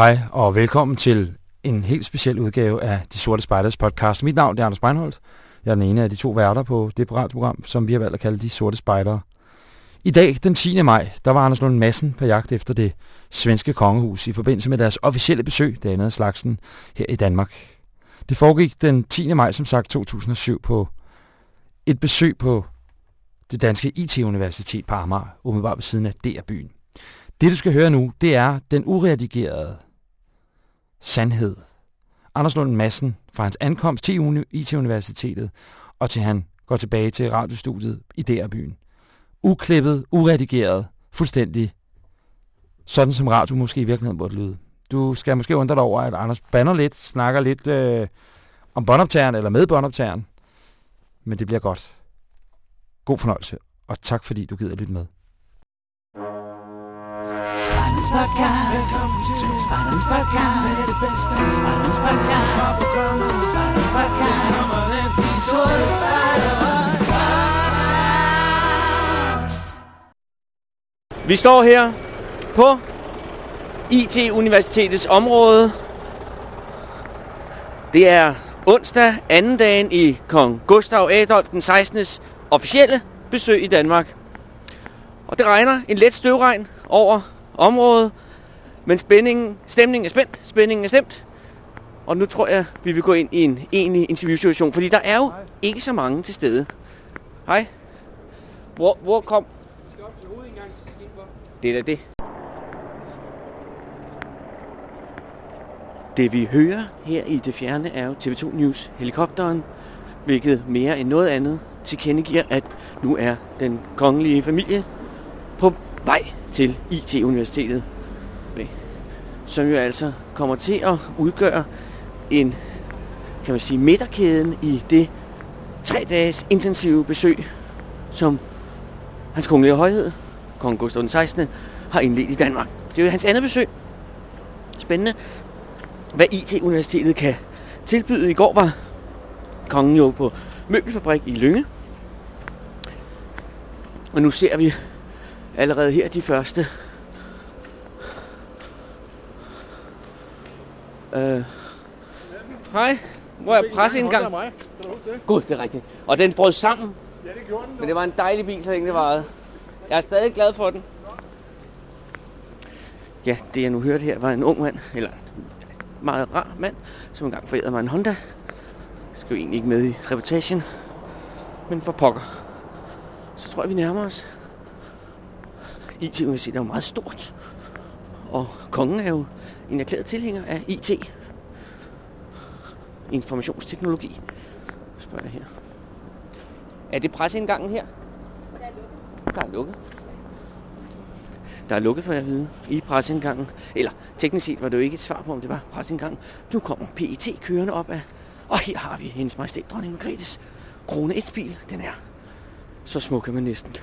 Hej og velkommen til en helt speciel udgave af De Sorte Spejders podcast. Mit navn er Anders Breinholt. Jeg er den ene af de to værter på det program, som vi har valgt at kalde De Sorte Spejdere. I dag, den 10. maj, der var Anders Lund Madsen på jagt efter det svenske kongehus i forbindelse med deres officielle besøg, det andet slagsen, her i Danmark. Det foregik den 10. maj, som sagt, 2007 på et besøg på det danske IT-universitet på Amager, umiddelbart ved siden af DR-byen. Det, du skal høre nu, det er den uredigerede sandhed. Anders Lund Madsen fra hans ankomst til IT-universitetet og til han går tilbage til radiostudiet i DR-byen. Uklippet, uredigeret, fuldstændig sådan som radio måske i virkeligheden burde lyde. Du skal måske undre dig over, at Anders banner lidt, snakker lidt øh, om båndoptageren eller med båndoptageren. Men det bliver godt. God fornøjelse, og tak fordi du gider lytte med. Spartans Podcast. Spartans Podcast. Spartans Podcast. Spartans Podcast. De sorte Vi står her på IT-universitetets område. Det er onsdag, anden dagen i kong Gustav Adolf den 16. officielle besøg i Danmark. Og det regner en let støvregn over område. men spændingen, stemningen er spændt, spændingen er stemt. Og nu tror jeg, vi vil gå ind i en egentlig interviewsituation, fordi der er jo ikke så mange til stede. Hej. Hvor, hvor kom... Det er da det. Det vi hører her i det fjerne er jo TV2 News helikopteren, hvilket mere end noget andet tilkendegiver, at nu er den kongelige familie på vej til IT-universitetet. Som jo altså kommer til at udgøre en, kan man sige, midterkæden i det tre dages intensive besøg, som hans kongelige højhed, kong Gustav den 16. har indledt i Danmark. Det er jo hans andet besøg. Spændende, hvad IT-universitetet kan tilbyde. I går var kongen jo på møbelfabrik i Lynge. Og nu ser vi allerede her de første øh, Hej, hvor er presseindgang? Det det? Gud, det er rigtigt. Og den brød sammen, Ja, det gjorde den. men det var en dejlig bil, så længe det varede. Jeg er stadig glad for den. Ja, det jeg nu hørte her var en ung mand, eller en meget rar mand, som engang forærede mig en Honda. Jeg skal jo egentlig ikke med i reportagen, men for pokker. Så tror jeg, vi nærmer os. IT-universitet er jo meget stort, og kongen er jo en erklæret tilhænger af IT. Informationsteknologi, spørger jeg her. Er det presseindgangen her? Der er lukket. Der er lukket for jeg vide i presseindgangen. Eller teknisk set var det jo ikke et svar på, om det var presseindgangen. Nu kommer PET kørende op af... Og her har vi hendes majestæt, dronning Margrethes krone 1-bil. Den er så smuk, at man næsten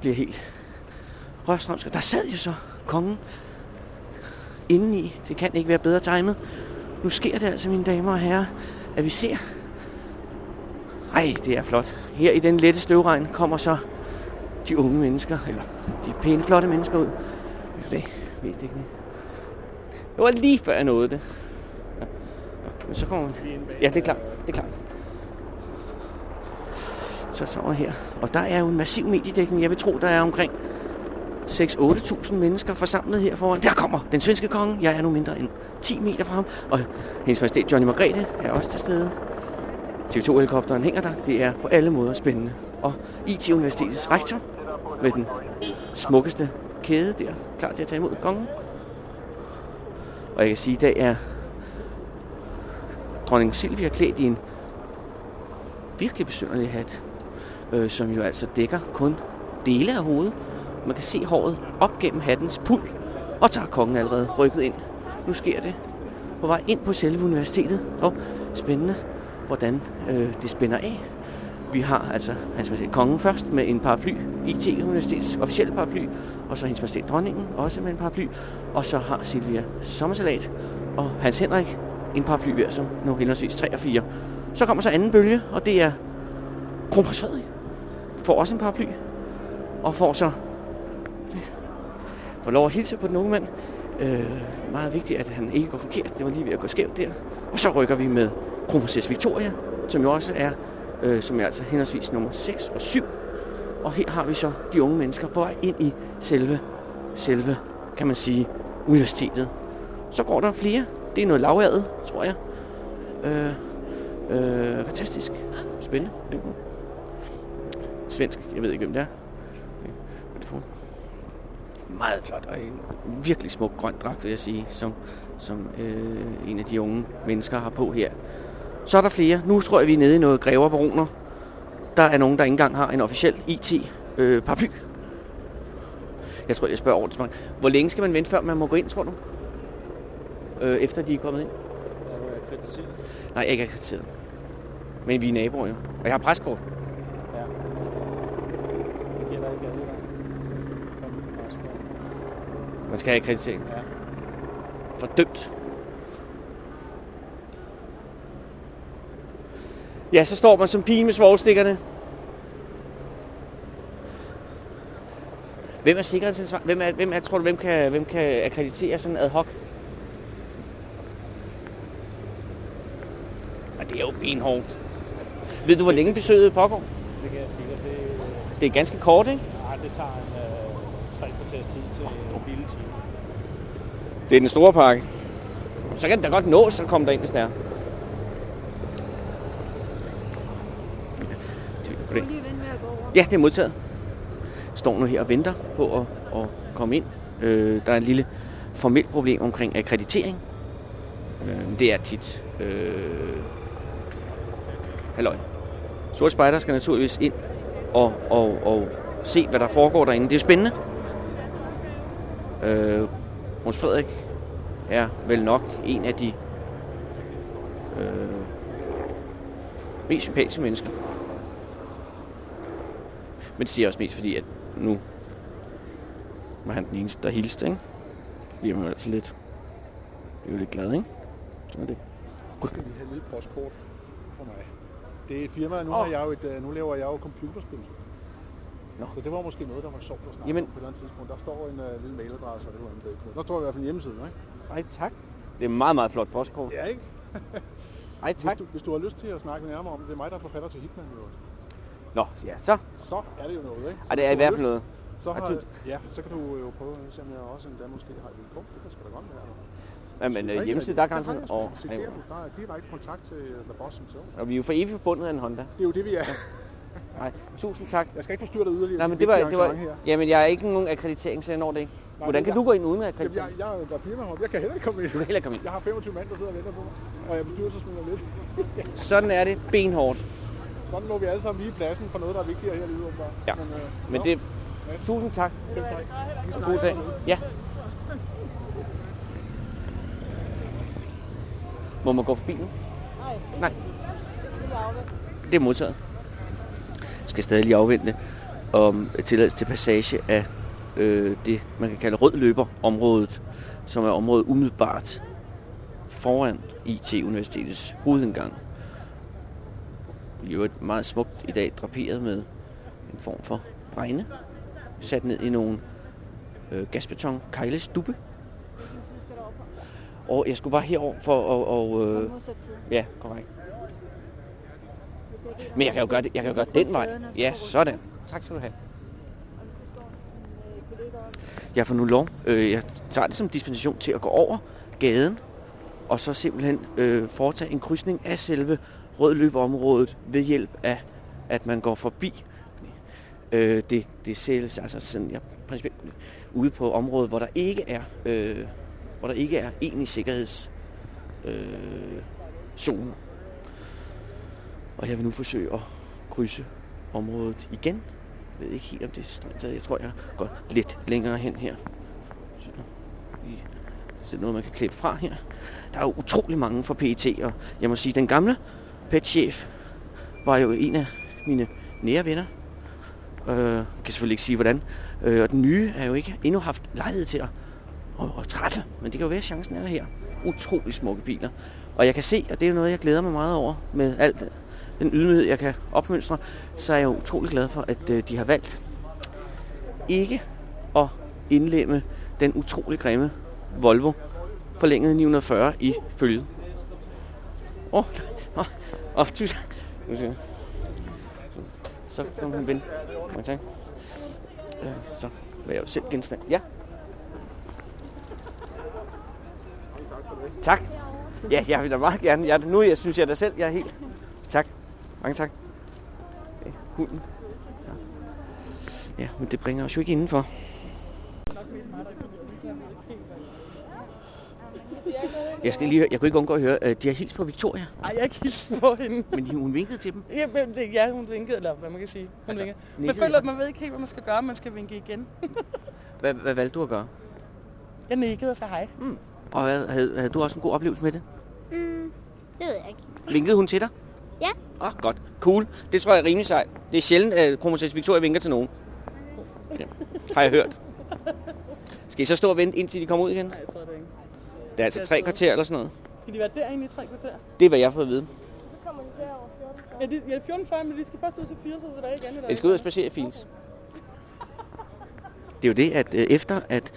bliver helt rørstrømsk. Der sad jo så kongen indeni. Det kan ikke være bedre timet. Nu sker det altså, mine damer og herrer, at vi ser... Ej, det er flot. Her i den lette støvregn kommer så de unge mennesker, eller de pæne, flotte mennesker ud. Det ved det ikke. Det var lige før jeg nåede det. Ja. Men så kommer man... Ja, det er klart. Det er klart. Så så her. Og der er jo en massiv mediedækning. Jeg vil tro, der er omkring 6-8.000 mennesker forsamlet her foran. Der kommer den svenske konge. Jeg er nu mindre end 10 meter fra ham. Og hendes majestæt Johnny Margrethe er også til stede. TV2-helikopteren hænger der. Det er på alle måder spændende. Og IT-universitetets rektor med den smukkeste kæde der, klar til at tage imod kongen. Og jeg kan sige, at i dag er dronning Silvia klædt i en virkelig besynderlig hat, øh, som jo altså dækker kun dele af hovedet. Man kan se håret op gennem hattens pul, og tager kongen allerede rykket ind. Nu sker det på vej ind på selve universitetet. Og spændende, hvordan øh, det spænder af. Vi har altså hans majestæt kongen først med en paraply, IT-universitets officielle paraply, og så hendes majestæt dronningen også med en paraply, og så har Silvia sommersalat og Hans Henrik en paraply hver som nu henholdsvis 3 og 4. Så kommer så anden bølge, og det er kronprins Frederik. Får også en paraply, og får så får lov at hilse på den unge mand. Øh, meget vigtigt, at han ikke går forkert. Det var lige ved at gå skævt der. Og så rykker vi med kronprinsesse Victoria, som jo også er, øh, som er altså henholdsvis nummer 6 og 7. Og her har vi så de unge mennesker på vej ind i selve, selve, kan man sige, universitetet. Så går der flere. Det er noget lavadet, tror jeg. Øh, øh, fantastisk. Spændende. Svensk. Jeg ved ikke, hvem det er. Meget flot og en virkelig smuk grøn dragt, vil jeg sige, som, som øh, en af de unge mennesker har på her. Så er der flere. Nu tror jeg, vi er nede i noget græverbaroner. Der er nogen, der ikke engang har en officiel IT-paraply. Øh, jeg tror, jeg spørger over det. Hvor længe skal man vente, før man må gå ind, tror du? Øh, efter de er kommet ind? Nej, jeg er ikke akkrediteret. Men vi er naboer jo. Og jeg har preskort. Ja. Det gælder ikke alle gange. Kom med presskort. Man skal have akkreditering. Ja. Fordømt. Ja, så står man som pige med svovlstikkerne. Hvem er sikkerhedsansvar? Hvem er, hvem er, tror du, hvem kan, hvem kan akkreditere sådan ad hoc? Ja, det er jo benhårdt. Ved du, hvor længe besøget pågår? Det kan jeg sikkert. Det, Det er ganske kort, ikke? nej, det tager en øh, tre kvarters tid til en billig time. Det er den store pakke. Så kan det da godt nås at komme derind, hvis det er. Ja, det. Ja, det er modtaget. Står nu her og venter på at, at komme ind. Øh, der er et lille formelt problem omkring akkreditering. Øh, det er tit. Øh, halløj. Sort Spejder skal naturligvis ind og, og, og se, hvad der foregår derinde. Det er jo spændende. Øh, Rons Frederik er vel nok en af de øh, mest sympatiske mennesker. Men det siger jeg også mest fordi, at nu var han den eneste, der hilste, ikke? Bliver man jo altså lidt, bliver jo lidt glad, ikke? Sådan er det. skal vi have et lille postkort for mig. Det er et firma, nu, Åh. har jeg jo et, øh, nu laver jeg jo computerspil. Nå. Så det var måske noget, der var sjovt at snakke Jamen. om på et eller andet tidspunkt. Der står en uh, lille mailadresse, og det var en. Der står i hvert fald en hjemmeside, ikke? Ej, tak. Det er meget, meget flot postkort. Ja, ikke? Ej, tak. Hvis du, hvis du har lyst til at snakke nærmere om det, det er mig, der er forfatter til Hitman, jo. Nå, ja, så. Så er det jo noget, ikke? Så Ej, det er i hvert fald noget. Så har, ja, så kan du jo prøve at se, om jeg også endda måske har et kort. Det kan sgu da godt være. Ja, men øh, hjemmeside, der er grænsen. Og, Og, der er direkte kontakt til øh, The Boss himself. og vi er jo for evigt forbundet af en Honda. Det er jo det, vi er. Nej, tusind tak. Jeg skal ikke forstyrre dig yderligere. Nej, men det var, det var, her. jamen jeg er ikke nogen akkreditering, så jeg når det ikke. Nej, Hvordan kan jeg- du gå ind uden Jamen, jeg, akkreditering? jeg, der er firma Jeg kan heller ikke komme ind. Du kan heller komme ind. Jeg har 25 mand, der sidder og venter på mig. Og jeg bestyrelsesmedlem lidt. Sådan er det benhårdt. Sådan må vi alle sammen lige pladsen for noget, der er vigtigere her i livet. åbenbart. Ja. Men, øh, Men det Tusind tak. Selv tak. Og god dag. Ja. Må man gå forbi nu? Nej. Det er modtaget. Skal stadig lige afvente om tilladelse til passage af øh, det, man kan kalde rødløberområdet, som er området umiddelbart foran IT-universitetets hovedindgang. I øvrigt meget smukt i dag, draperet med en form for bregne, sat ned i nogle øh, gasbeton kejlestubbe. Og jeg skulle bare herover for at... Og, øh, ja, korrekt. Men jeg kan jo gøre, det, jeg kan jo gøre den vej. Ja, sådan. Tak skal du have. Jeg får nu lov. Øh, jeg tager det som dispensation til at gå over gaden, og så simpelthen øh, foretage en krydsning af selve rødløbeområdet ved hjælp af, at man går forbi. Øh, det, det sælges altså sådan, jeg principielt ude på området, hvor der ikke er, øh, hvor der ikke er egentlig sikkerheds øh, zone. Og jeg vil nu forsøge at krydse området igen. Jeg ved ikke helt, om det er strengt taget. Jeg tror, jeg går lidt længere hen her. Så, lige så noget, man kan klippe fra her. Der er jo utrolig mange fra PET, og jeg må sige, den gamle PET-chef var jo en af mine nære venner. Øh, kan selvfølgelig ikke sige, hvordan. Øh, og den nye er jo ikke endnu haft lejlighed til at, at, at træffe, men det kan jo være, at chancen er her. Utrolig smukke biler. Og jeg kan se, og det er jo noget, jeg glæder mig meget over med alt den ydmyghed, jeg kan opmønstre, så er jeg utrolig glad for, at øh, de har valgt ikke at indlemme den utrolig grimme Volvo forlænget 940 i følget. Åh, oh, åh, oh, tusind. Så kom han vende. Mange tak. Øh, så vil jeg jo selv genstand. Ja. Tak. Ja, jeg vil da meget gerne. Jeg, nu jeg synes jeg da selv, jeg er helt... Mange tak. Øh, Hunden. Så. Ja, men det bringer os jo ikke indenfor. Jeg skal lige jeg kunne ikke undgå at høre, at de har hils på Victoria, Ej, jeg har ikke hilst på hende. men hun vinkede til dem. Ja, men det, ja, hun vinkede, eller hvad man kan sige. Hun Altså, vinker. Man føler, at man ved ikke helt, hvad man skal gøre. Man skal vinke igen. Hvad, hvad valgte du at gøre? Jeg nikkede og sagde hej. Og hvad, havde, havde du også en god oplevelse med det? Mm, det ved jeg ikke. Vinkede hun til dig? Ja. Åh, oh, godt. Cool. Det tror jeg er rimelig sejt. Det er sjældent, at kronprinsesse Victoria vinker til nogen. Ja. Har jeg hørt. Skal I så stå og vente, indtil de kommer ud igen? Nej, jeg tror det ikke. Det er altså tre kvarter eller sådan noget. Skal de være derinde i tre kvarter? Det er, hvad jeg har fået at vide. Ja, de, ja 14.40, men de skal først ud til 4, så der er igen. Jeg skal ud og spacere i Fils. Det er jo det, at øh, efter at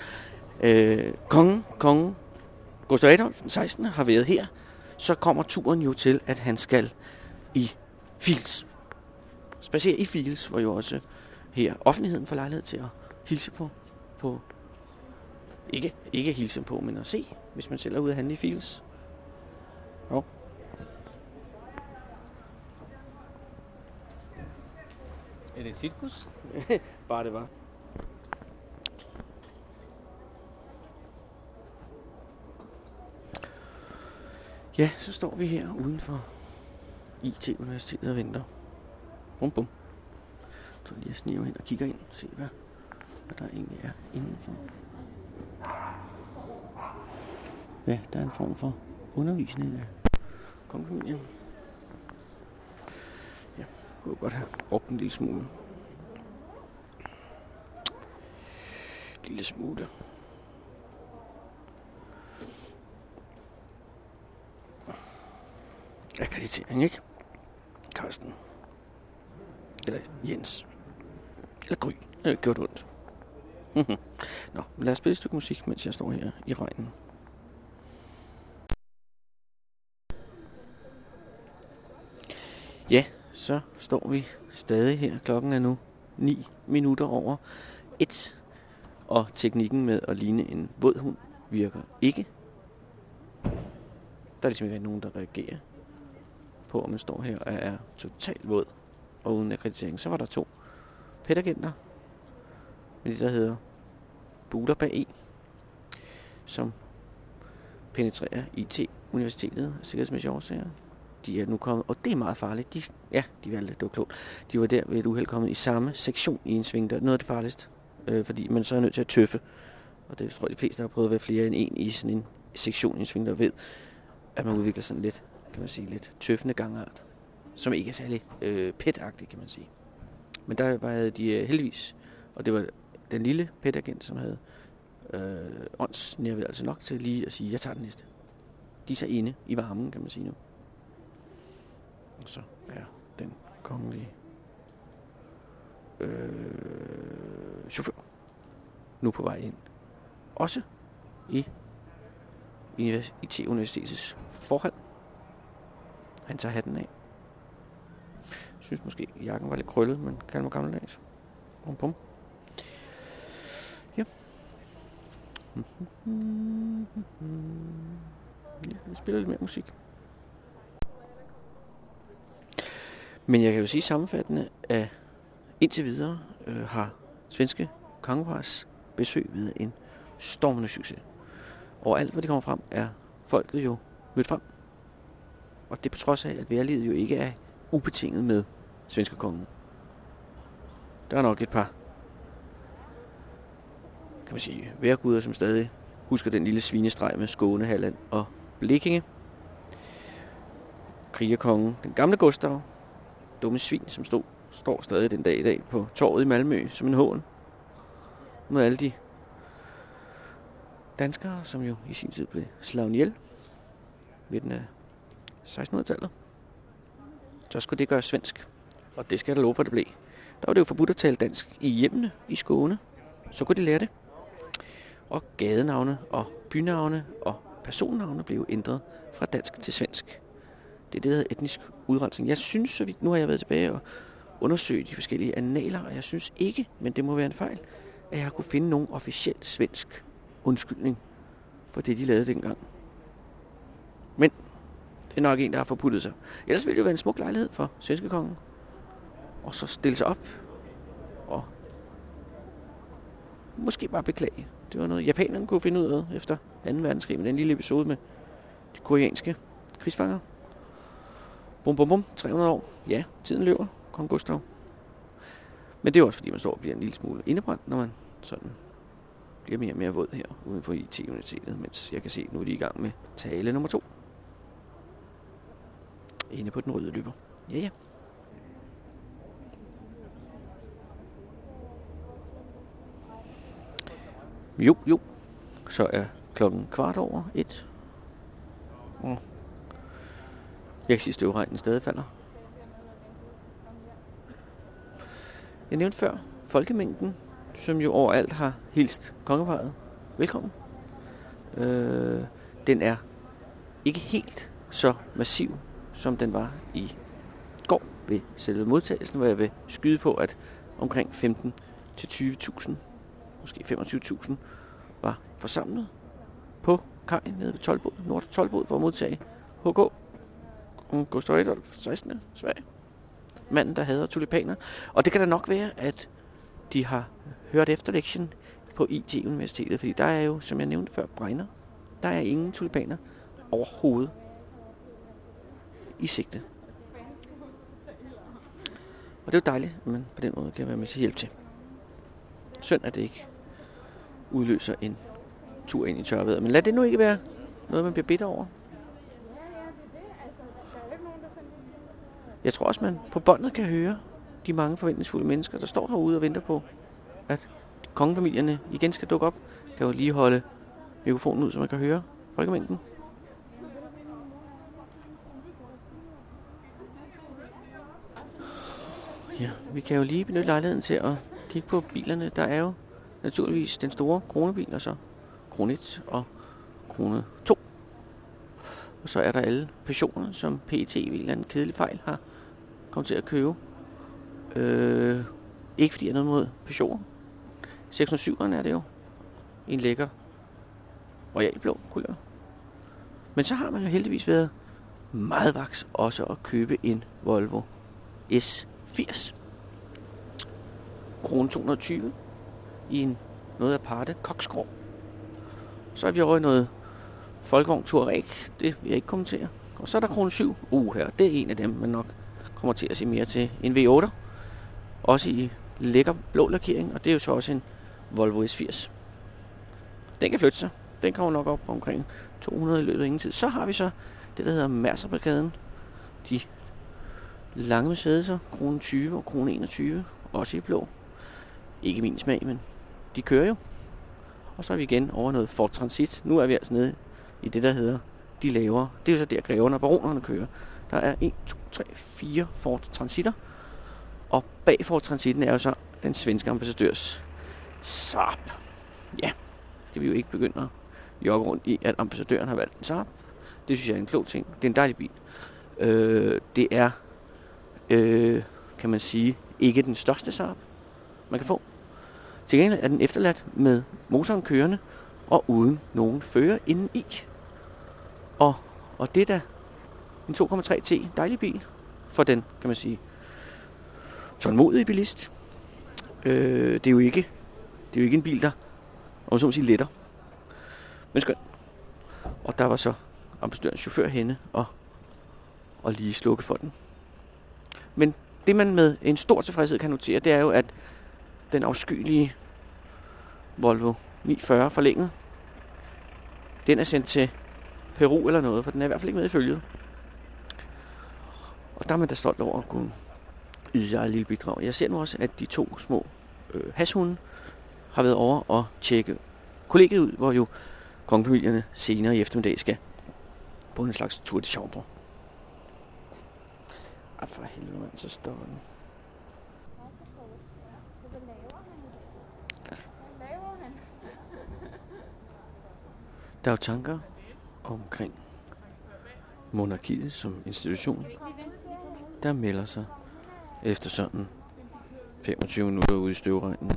øh, kongen, kongen Gustav Adolf den 16. har været her, så kommer turen jo til, at han skal i Fils. Spacere i Fils, hvor jo også her offentligheden får lejlighed til at hilse på, på ikke, ikke hilse på, men at se, hvis man selv er ude at handle i Fils. Jo. Er det cirkus? Bare det var. Ja, så står vi her uden for IT-universitetet og venter. Bum bum. Så lige sniger ind og kigger ind og se, hvad, hvad der egentlig er indenfor. Ja, der er en form for undervisning af kongefamilien. Ja, kunne godt have brugt en lille smule. lille smule. Akkreditering, ikke? Karsten. Eller Jens. Eller Gry. Det har gjort ondt. Nå, lad os spille et stykke musik, mens jeg står her i regnen. Ja, så står vi stadig her. Klokken er nu 9 minutter over 1. Og teknikken med at ligne en våd hund virker ikke. Der er ligesom ikke nogen, der reagerer på, at man står her og er totalt våd og uden akkreditering. Så var der to pædagenter med det, der hedder buler bag e, som penetrerer IT-universitetet af sikkerhedsmæssige årsager. De er nu kommet, og det er meget farligt. De, ja, de valgte, det var klogt. De var der ved et uheld kommet i samme sektion i en svingdør. Noget af det farligste øh, fordi man så er nødt til at tøffe. Og det tror jeg, de fleste der har prøvet at være flere end en i sådan en sektion i en sving, der ved, at man udvikler sådan lidt, kan man sige, lidt tøffende gangart, som ikke er særlig øh, petagtig, kan man sige. Men der var de øh, heldigvis, og det var den lille petagent, som havde øh, åndsnærværelse nok til lige at sige, jeg tager den næste. De er så inde i varmen, kan man sige nu. Og så er den kongelige øh, chauffør nu på vej ind. Også i IT-universitetets forhold. Han tager hatten af. Jeg synes måske, at jakken var lidt krøllet, men kan mig gammeldags. Bum, bum. Ja. Ja, vi spiller lidt mere musik. Men jeg kan jo sige sammenfattende, at indtil videre øh, har svenske kongepars besøg ved en stormende succes. Og alt, hvad de kommer frem, er folket jo mødt frem. Og det på trods af, at værlivet jo ikke er ubetinget med svenskerkongen. Der er nok et par, kan man sige, værguder, som stadig husker den lille svinestreg med Skåne, Halland og Blekinge. Krigerkongen, den gamle Gustav, dumme svin, som stod, står stadig den dag i dag på torvet i Malmø som en hån mod alle de danskere, som jo i sin tid blev slaget ihjel midten af 1600-tallet. Så skulle det gøres svensk. Og det skal der da love for, det blev. Der var det jo forbudt at tale dansk i hjemmene i Skåne. Så kunne de lære det. Og gadenavne og bynavne og personnavne blev ændret fra dansk til svensk. Det er det, der hedder etnisk udrensning. Jeg synes, så vidt, nu har jeg været tilbage og undersøgt de forskellige analer, og jeg synes ikke, men det må være en fejl, at jeg har kunne finde nogen officiel svensk undskyldning for det, de lavede dengang. Men det er nok en, der har forputtet sig. Ellers ville det jo være en smuk lejlighed for svenske kongen. Og så stille sig op og måske bare beklage. Det var noget, japanerne kunne finde ud af efter 2. verdenskrig med den lille episode med de koreanske krigsfanger. Bum, bum, bum. 300 år. Ja, tiden løber. Kong Gustav. Men det er også fordi, man står og bliver en lille smule indebrændt, når man sådan bliver mere og mere våd her uden for IT-universitetet, mens jeg kan se, at nu er de i gang med tale nummer to. Inde på den røde løber. Ja, ja. Jo, jo. Så er klokken kvart over et. Og jeg kan sige, at støvregnen stadig falder. Jeg nævnte før folkemængden, som jo overalt har hilst kongeparet. Velkommen. Øh, den er ikke helt så massiv, som den var i går ved selve modtagelsen, hvor jeg vil skyde på, at omkring 15 til 20.000, måske 25.000, var forsamlet på kajen nede ved Tolbod, Nord Tolbod, for at modtage HK. Og mm, Gustav Adolf 16. Sverige. Manden, der hader tulipaner. Og det kan da nok være, at de har hørt efter lektion på IT-universitetet, fordi der er jo, som jeg nævnte før, brænder. Der er ingen tulipaner overhovedet i sigte. Og det er jo dejligt, at man på den måde kan være med til hjælp til. Synd, at det ikke udløser en tur ind i tørvejret. Men lad det nu ikke være noget, man bliver bitter over. Jeg tror også, man på båndet kan høre de mange forventningsfulde mennesker, der står herude og venter på, at kongefamilierne igen skal dukke op. Kan jo lige holde mikrofonen ud, så man kan høre folkemængden. Ja, vi kan jo lige benytte lejligheden til at kigge på bilerne. Der er jo naturligvis den store kronebil, og så krone 1 og krone 2. Og så er der alle personer, som PET ved en eller anden kedelig fejl har kommet til at købe. Øh, ikke fordi jeg er noget mod Peugeot. 607'eren er det jo. En lækker royal blå kulør. Men så har man jo heldigvis været meget vaks også at købe en Volvo S 80. Krone 220 i en noget aparte koksgrå. Så er vi over i noget Folkevogn Touareg. Det vil jeg ikke kommentere. Og så er der krone 7. Uh, her. Det er en af dem, man nok kommer til at se mere til. En V8. Også i lækker blå lakering. Og det er jo så også en Volvo S80. Den kan flytte sig. Den kommer nok op på omkring 200 i løbet af ingen tid. Så har vi så det, der hedder Mærserbrigaden. De lange Mercedes'er. Krone 20 og krone 21. Også i blå. Ikke min smag, men de kører jo. Og så er vi igen over noget Ford Transit. Nu er vi altså nede i det, der hedder de lavere. Det er jo så der, greverne og baronerne kører. Der er 1, 2, 3, 4 Ford Transitter. Og bag Ford Transitten er jo så den svenske ambassadørs Saab. Ja, skal vi jo ikke begynde at jogge rundt i, at ambassadøren har valgt en Saab. Det synes jeg er en klog ting. Det er en dejlig bil. Øh, det er, øh, kan man sige, ikke den største Saab, man kan få. Til gengæld er den efterladt med motoren kørende og uden nogen fører inden i. Og, og det er da en 2,3 T dejlig bil for den, kan man sige, tålmodige bilist. Øh, det er jo ikke det er jo ikke en bil, der om så må sige letter. Men skøn. Og der var så ambassadørens chauffør henne og, og lige slukke for den. Men det man med en stor tilfredshed kan notere, det er jo, at den afskyelige Volvo 940 forlænget, den er sendt til Peru eller noget, for den er i hvert fald ikke med i følget. Og der er man da stolt over at kunne yde sig et lille bidrag. Jeg ser nu også, at de to små øh, hashunde har været over og tjekke kollegiet ud, hvor jo kongefamilierne senere i eftermiddag skal på en slags tur de chambre. Ej, for helvede, man, så stopper den. Der er jo tanker omkring monarkiet som institution, der melder sig efter sådan 25 minutter ude i støvregnen.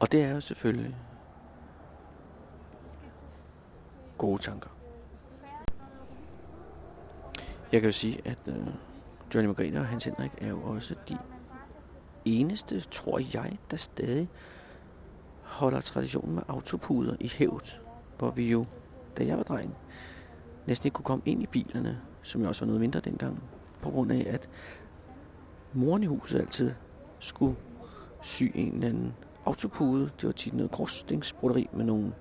Og det er jo selvfølgelig gode tanker. Jeg kan jo sige, at øh, Johnny Margrethe og Hans Henrik er jo også de eneste, tror jeg, der stadig holder traditionen med autopuder i hævd, hvor vi jo, da jeg var dreng, næsten ikke kunne komme ind i bilerne, som jo også var noget mindre dengang, på grund af, at moren i huset altid skulle sy en eller anden autopude. Det var tit noget korsstingsbroderi med nogle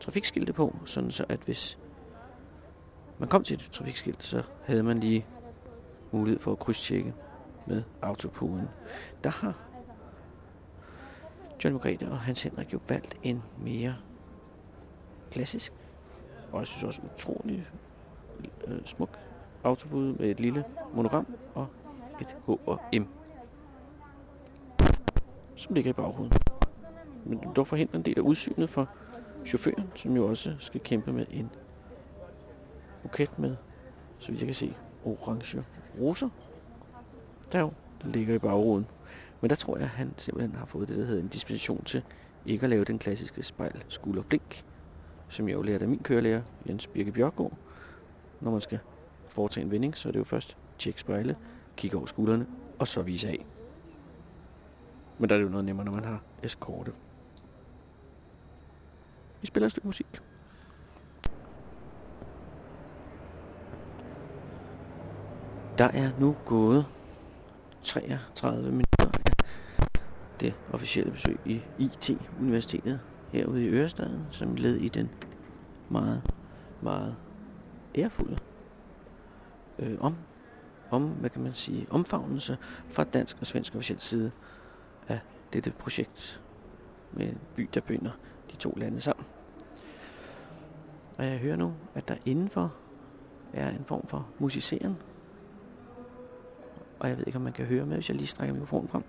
trafikskilte på, sådan så at hvis man kom til et trafikskilt, så havde man lige mulighed for at krydstjekke med autopuden. Der har John Margrethe og Hans Henrik jo valgt en mere klassisk, og jeg synes også utrolig øh, smuk autopude med et lille monogram og et H og M, som ligger i baghovedet. Men dog forhindrer en del af udsynet for chaufføren, som jo også skal kæmpe med en buket med, så vidt jeg kan se, orange roser. Der jo ligger i bagruden. Men der tror jeg, at han simpelthen har fået det, der hedder en disposition til ikke at lave den klassiske spejl skulder blink, som jeg jo lærte af min kørelærer, Jens Birke Bjørgaard. Når man skal foretage en vending, så er det jo først tjek spejle, kigge over skuldrene, og så vise af. Men der er det jo noget nemmere, når man har eskorte. Vi spiller et stykke musik. Der er nu gået 33 minutter af det officielle besøg i IT-universitetet herude i Ørestaden, som led i den meget, meget ærefulde øh, om, om, hvad kan man sige, omfavnelse fra dansk og svensk officiel side af dette projekt med en by, der binder de to lande sammen. Og jeg hører nu, at der indenfor er en form for musiceren. Og jeg ved ikke, om man kan høre med, hvis jeg lige strækker mikrofonen frem.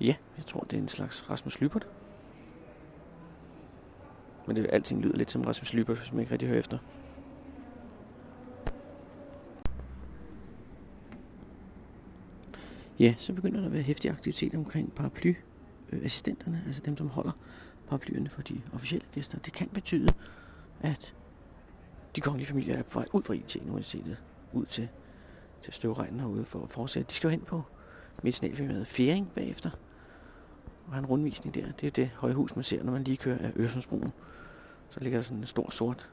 Ja, jeg tror, det er en slags Rasmus Lybert. Men det alting lyder lidt som Rasmus Lybert, hvis man ikke rigtig hører efter. Ja, så begynder der at være hæftig aktivitet omkring paraplyassistenterne, altså dem, som holder paraplyerne for de officielle gæster. Det kan betyde, at de kongelige familier er på vej ud fra IT-universitetet, ud til, til støvregnen herude for at fortsætte. De skal jo hen på medicinalfirmaet Færing bagefter, og har en rundvisning der. Det er det høje hus, man ser, når man lige kører af Øresundsbroen. Så ligger der sådan en stor, sort,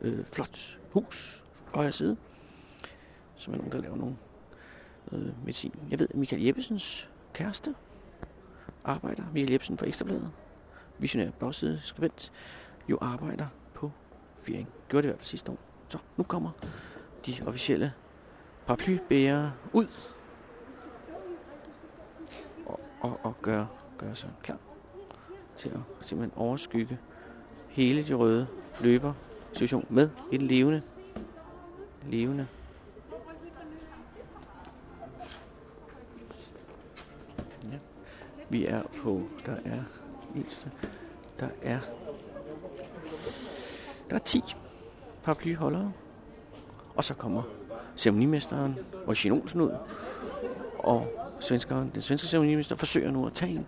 øh, flot hus på højre side, som er nogen, der laver nogle noget øh, medicin. Jeg ved, at Michael Jeppesens kæreste arbejder, Michael Jeppesen fra Ekstrabladet, visionær bagside skribent, jo arbejder på Fearing. Gjorde det i hvert fald sidste år. Så nu kommer de officielle paraplybærere ud og, og, og gør, gør sig klar til at simpelthen overskygge hele de røde løber situation med et levende, levende Ja. Vi er på, der er, der er, der er 10 paraplyholdere. Og så kommer ceremonimesteren og Olsen ud. Og svenskeren, den svenske ceremonimester forsøger nu at tage en.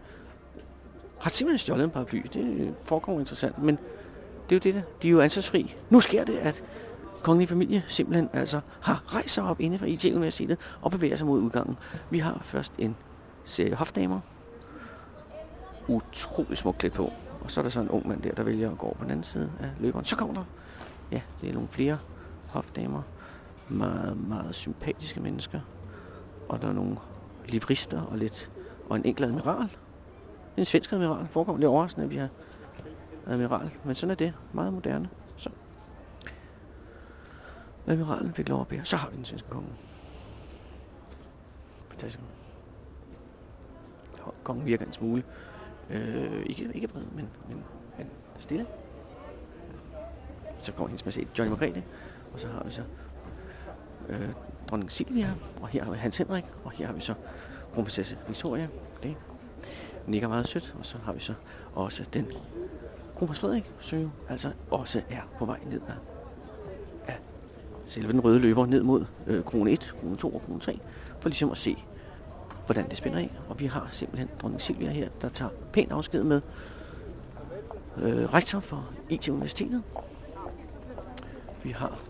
Har simpelthen stjålet en paraply. Det forekommer interessant, men det er jo det der. De er jo ansvarsfri. Nu sker det, at kongelige familie simpelthen altså har rejst sig op inde fra IT-universitetet og bevæger sig mod udgangen. Vi har først en serie hofdamer. Utrolig smukt klædt på. Og så er der så en ung mand der, der vælger at gå over på den anden side af løberen. Så kommer der, ja, det er nogle flere hofdamer. Meget, meget sympatiske mennesker. Og der er nogle livrister og lidt, og en enkelt admiral. En svensk admiral. Forekommer lidt overraskende, at vi har admiral. Men sådan er det. Meget moderne. Så. Admiralen fik lov at bære. Så har vi den svenske konge. Fantastisk. Kongen virker en smule. Øh, ikke, ikke bred, men, men, men stille. Så kommer hendes majestæt Johnny Margrethe, og så har vi så øh, dronning Silvia, og her har vi Hans Henrik, og her har vi så kronprinsesse Victoria. Det nikker meget sødt, og så har vi så også den kronprins Frederik, som jo altså også er på vej ned ad, af selve den røde løber ned mod øh, krone 1, krone 2 og krone 3, for ligesom at se, hvordan det spænder af. Og vi har simpelthen dronning Silvia her, der tager pænt afsked med øh, rektor for IT-universitetet. Vi har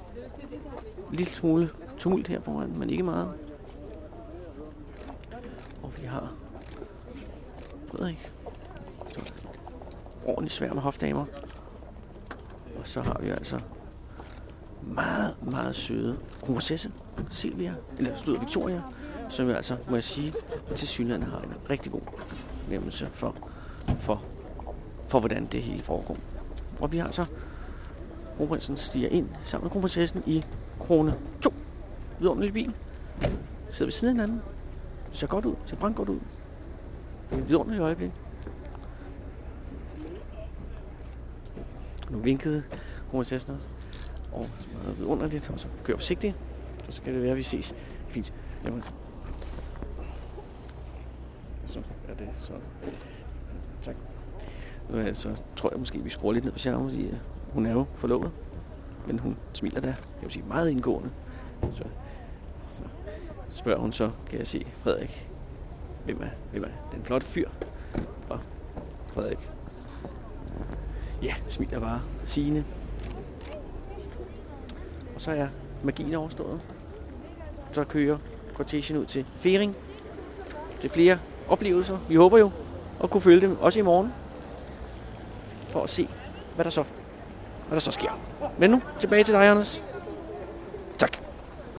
en lille smule tumult her foran, men ikke meget. Og vi har Frederik, Så ordentligt svær med hofdamer. Og så har vi altså meget, meget søde kronprinsesse Silvia, eller slutter Victoria, som jeg altså, må jeg sige, til synligheden har en rigtig god nemmelse for, for, for, hvordan det hele foregår. Og vi har så kronprinsen stiger ind sammen med kronprinsessen i krone 2. Vidunderlig bil. Sidder ved siden af hinanden. Ser godt ud. Ser brændt godt ud. Det er et vidunderligt øjeblik. Nu vinkede kronprinsessen også. Og så det, vidunderligt. Og så kør forsigtigt. Så skal det være, at vi ses. Fint. Jamen, så er det så. Tak. Nu er så tror jeg måske, vi skruer lidt ned på charmen, fordi øh, hun er jo forlovet. Men hun smiler da, kan man sige, meget indgående. Så, så spørger hun så, kan jeg se, Frederik, hvem er, hvem er den flotte fyr? Og Frederik, ja, smiler bare sigende. Og så er magien overstået. Så kører kortegen ud til Fering. Til flere oplevelser. Vi håber jo at kunne følge dem også i morgen. For at se, hvad der så, hvad der så sker. Men nu tilbage til dig, Anders.